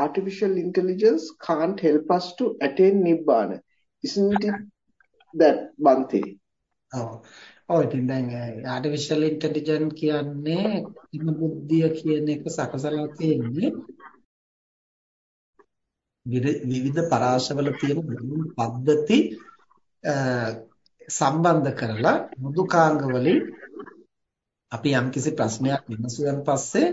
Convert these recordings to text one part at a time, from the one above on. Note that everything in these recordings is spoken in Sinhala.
artificial intelligence can't help us to attain nibbana. Isn't it that Bante ඔව්. ඔව් ඉතින් දැන් artificial intelligence කියන්නේ ඉම බුද්ධිය කියන එක සකසලා තියෙන්නේ විවිධ පරාශවල තියෙන පද්ධති සම්බන්ධ කරලා මෘදුකාංග වලින් අපි යම්කිසි ප්‍රශ්නයක් විමසුවන් පස්සේ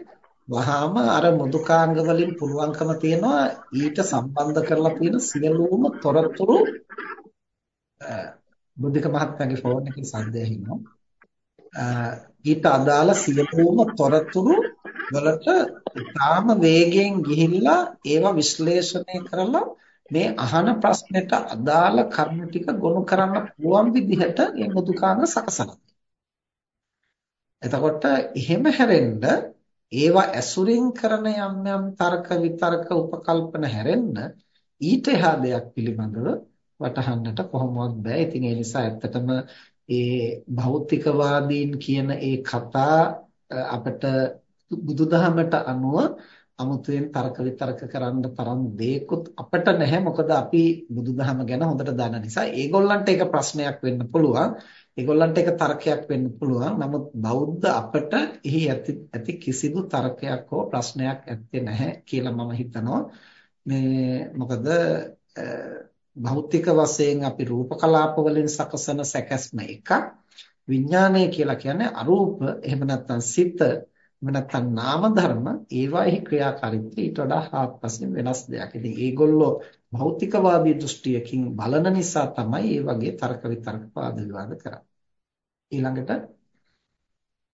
වහාම අර මෘදුකාංග වලින් පුළුවන්කම තියනවා ඊට සම්බන්ධ කරලා තියෙන සියලුම තොරතුරු බුද්ධික මහත්මයාගේ ෆෝන් එකේ සද්දය ඇහෙනවා ඊට අදාළ සියලුම තොරතුරු වලට තාම වේගයෙන් ගිහිල්ලා ඒවා විශ්ලේෂණය කරලා මේ අහන ප්‍රශ්නෙට අදාළ කරුණු ටික ගොනු කරන්න පුළුවන් විදිහට මේ මෘදුකාංග සකසනවා. එතකොට එහෙම හැරෙන්න ඒවා ඇසුරින් කරන යම් යම් තර්ක විතර්ක උපකල්පන හැරෙන්න ඊට එහා දෙයක් පිළිබඳව වටහන්නට කොහොමවත් බෑ. ඉතින් ඒ නිසා ඇත්තටම ඒ භෞතිකවාදීන් කියන ඒ කතා අපිට බුදුදහමට අනුව අමුතුවෙන් තර්ක විතර්ක කරන්න තරම් දෙයක්වත් අපිට නැහැ. මොකද අපි බුදුදහම ගැන හොඳට දන්න නිසා ඒගොල්ලන්ට ඒක ප්‍රශ්නයක් වෙන්න පුළුවන්. ඒගොල්ලන්ට ඒක තර්කයක් වෙන්න පුළුවන්. නමුත් බෞද්ධ අපට එහි ඇති ඇති කිසිදු තර්කයක් හෝ ප්‍රශ්නයක් ඇත්තේ නැහැ කියලා මම හිතනවා. මේ මොකද භෞතික වශයෙන් අපි රූප කලාප වලින් සකසන සැකස්ම එකක්. විඥානය කියලා කියන්නේ අරූප. එහෙම නැත්නම් සිත එහෙම නැත්නම් නාම ධර්ම ඒවාෙහි ක්‍රියාකාරීත්වය ඊට වඩා හාත්පසින් වෙනස් දෙයක්. ඉතින් ඒගොල්ලෝ භෞතිකවාදී දෘෂ්ටියකින් බලන නිසා තමයි මේ වගේ තර්ක විතර්ක වාද විවාද කරන්නේ. ඊළඟට